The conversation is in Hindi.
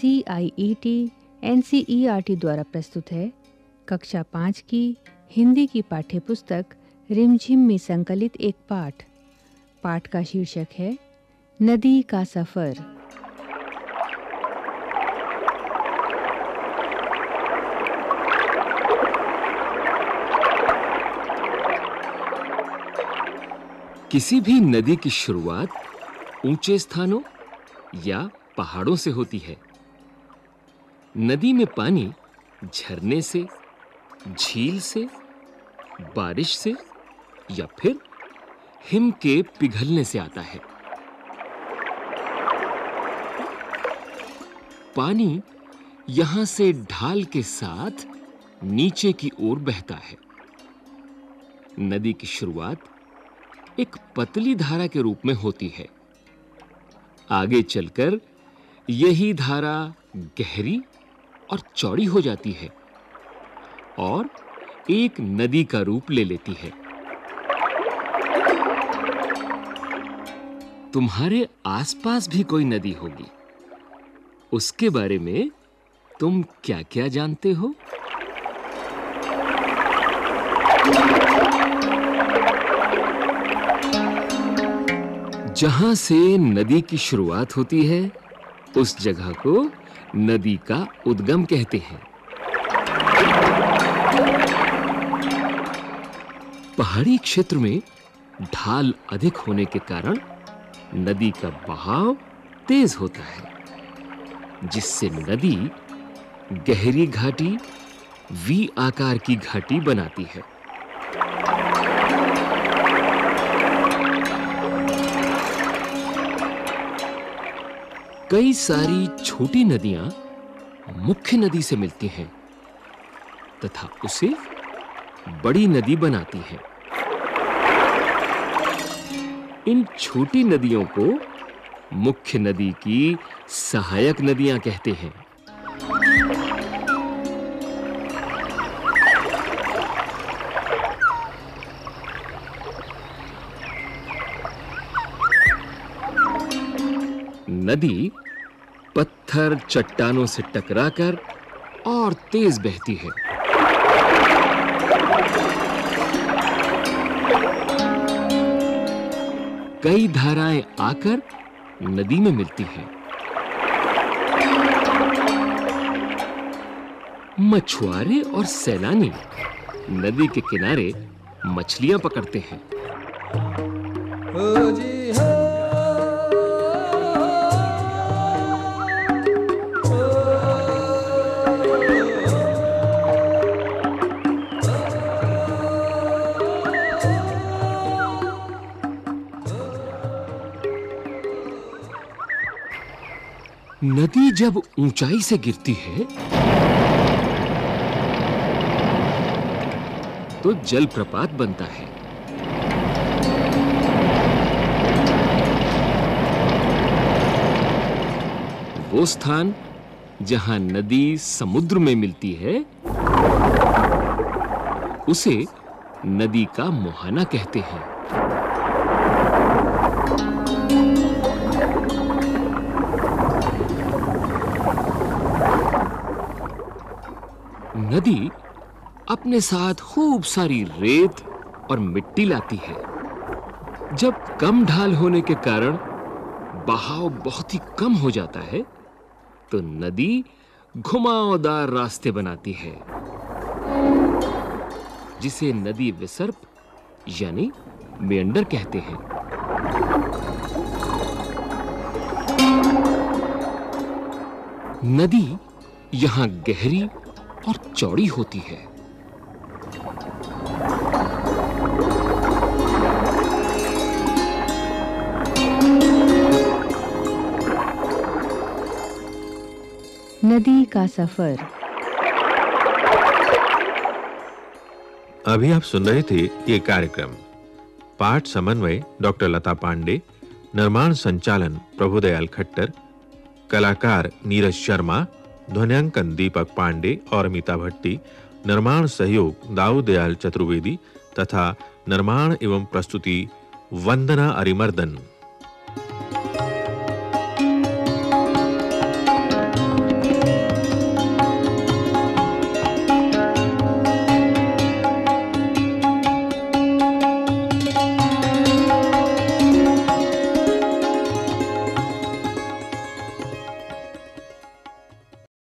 C I E T N C E R T द्वारा प्रस्तुत है। कक्षा पाँच की हिंदी की पाठ्य पुस्तक रिमझिम में संकलित एक पाठ। पाठ का शीर्षक है, नदी का सफ़र। किसी भी नदी की शुरुआत ऊँचे स्थानों या पहाड़ों से होती है। नदी में पानी झरने से, झील से, बारिश से या फिर हिम के पिघलने से आता है। पानी यहाँ से ढाल के साथ नीचे की ओर बहता है। नदी की शुरुआत एक पतली धारा के रूप में होती है। आगे चलकर यही धारा गहरी और चौड़ी हो जाती है और एक नदी का रूप ले लेती है। तुम्हारे आसपास भी कोई नदी होगी। उसके बारे में तुम क्या-क्या जानते हो? जहाँ से नदी की शुरुआत होती है, उस जगह को नदी का उद्गम कहते हैं। पहाड़ी क्षेत्र में ढाल अधिक होने के कारण नदी का बहाव तेज होता है, जिससे नदी गहरी घाटी, वी आकार की घाटी बनाती है। कई सारी छोटी नदियाँ मुख्य नदी से मिलती हैं तथा उसे बड़ी नदी बनाती हैं। इन छोटी नदियों को मुख्य नदी की सहायक नदियाँ कहते हैं। नदी पत्थर चट्टानों से टकराकर और तेज बहती है। कई धाराएँ आकर नदी में मिलती हैं। मछुआरे और सैलानी नदी के किनारे मछलियाँ पकड़ते हैं। हो जी। नदी जब ऊंचाई से गिरती है तो जलप्रपात बनता है। वो स्थान जहाँ नदी समुद्र में मिलती है, उसे नदी का मुहाना कहते हैं। नदी अपने साथ खूब सारी रेत और मिट्टी लाती है। जब कम ढाल होने के कारण बहाव बहुत ही कम हो जाता है तो नदी घुमावदार रास्ते बनाती है, जिसे नदी विसर्प यानी मेंडर कहते हैं। नदी यहाँ गहरी और चौड़ी होती है। नदी का सफ़र। अभी आप सुन रहे थे ये कार्यक्रम। पाठ समन्वय डॉक्टर लता पांडे निर्माण संचालन प्रभुदयाल खट्टर कलाकार नीरज शर्मा ध्वनियांकन, दीपक पांडे और अमिता भट्टी, निर्माण सहयोग दाऊ दयाल चतुर्वेदी तथा निर्माण एवं प्रस्तुति, वंदना अरिमर्दन।